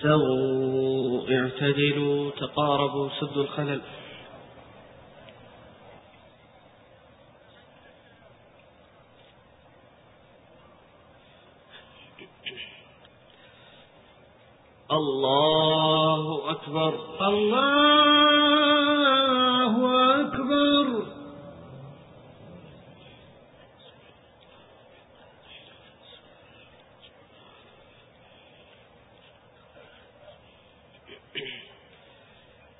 استووا اعتدلوا تقاربوا سدوا الخلل. الله أكبر الله أكبر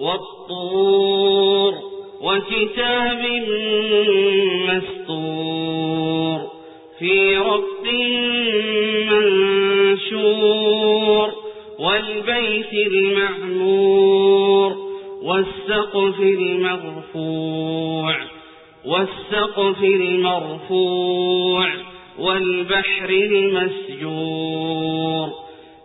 والطور وكتاب مسطور. في رق منشور والبيت المعمور والسقف المرفوع والسقف المرفوع والبحر المسجور.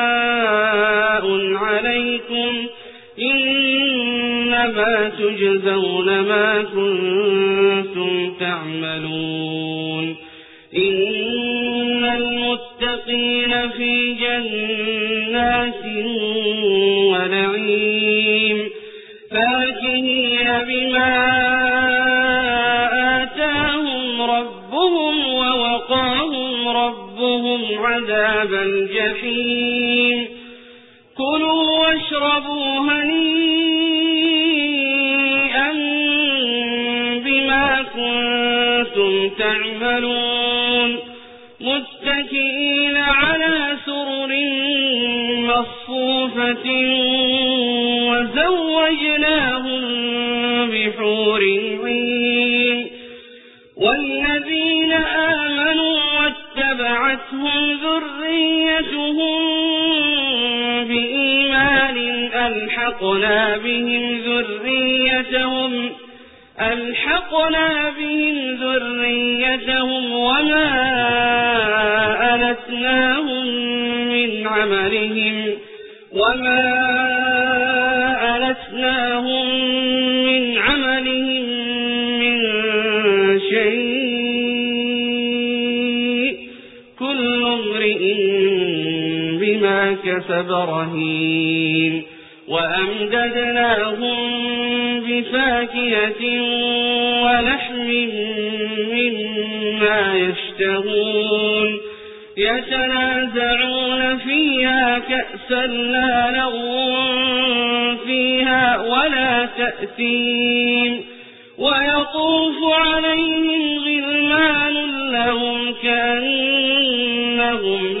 سواء عليكم إنما تجزون ما كنتم تعملون إن المتقين في جنات ونعيم فاكهين بما الجحيم كلوا واشربوا هنيئا بما كنتم تعملون. متكئين على سرر مصفوفة وزوجناهم ألحقنا بهم ذريتهم ألحقنا بهم ذريتهم وما ألتناهم من عملهم وما ألتناهم من عملهم من شيء كل امرئ بما كسب رهين. وأمددناهم بفاكهة ولحم مما يشتهون يتنازعون فيها كأسا لا لغو فيها ولا تأثيم ويطوف عليهم غلمان لهم كأنهم كأنهم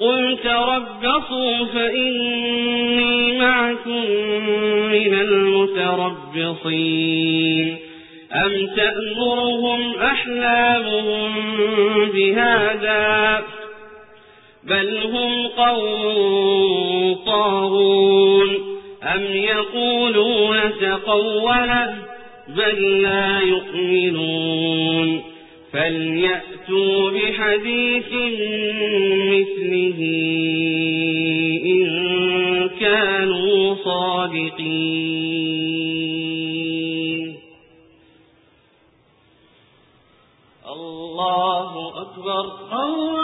قل تربصوا فإني معكم من المتربصين أم تأمرهم أحلامهم بهذا بل هم قوم طاغون أم يقولون تقوله بل لا يؤمنون فليأتوا بحديث مثله إن كانوا صادقين. الله أكبر. الله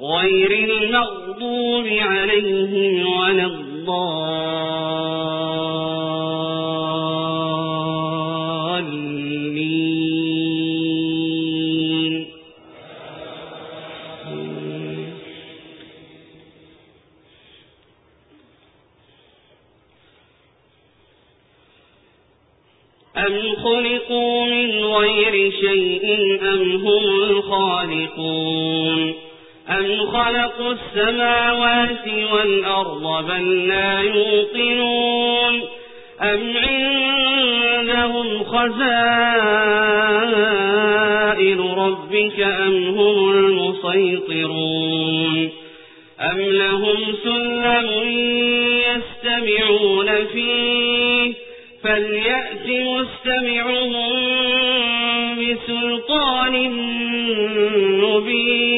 غير المغضوب عليهم ولا الضالين. أم خلقوا من غير شيء أم هم الخالقون أم خلقوا السماوات والأرض بل لا يوقنون أم عندهم خزائن ربك أم هم المسيطرون أم لهم سلم يستمعون فيه فليأت مستمعهم بسلطان مبين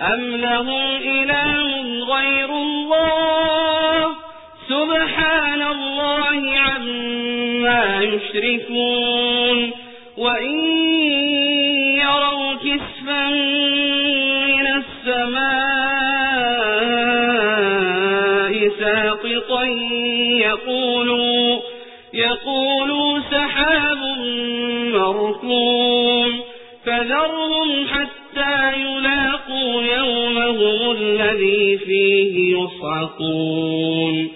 أم لهم إله غير الله سبحان الله عما يشركون وإن يروا كسفا من السماء ساقطا يقولوا يقولوا سحاب مركوم فذرهم الذي فيه يصعقون.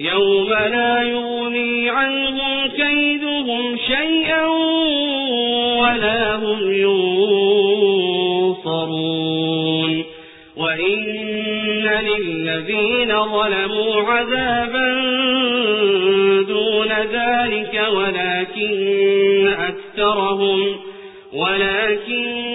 يوم لا يغني عنهم كيدهم شيئا ولا هم ينصرون. وإن للذين ظلموا عذابا دون ذلك ولكن أكثرهم ولكن